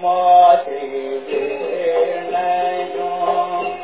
Ma Devi Nayam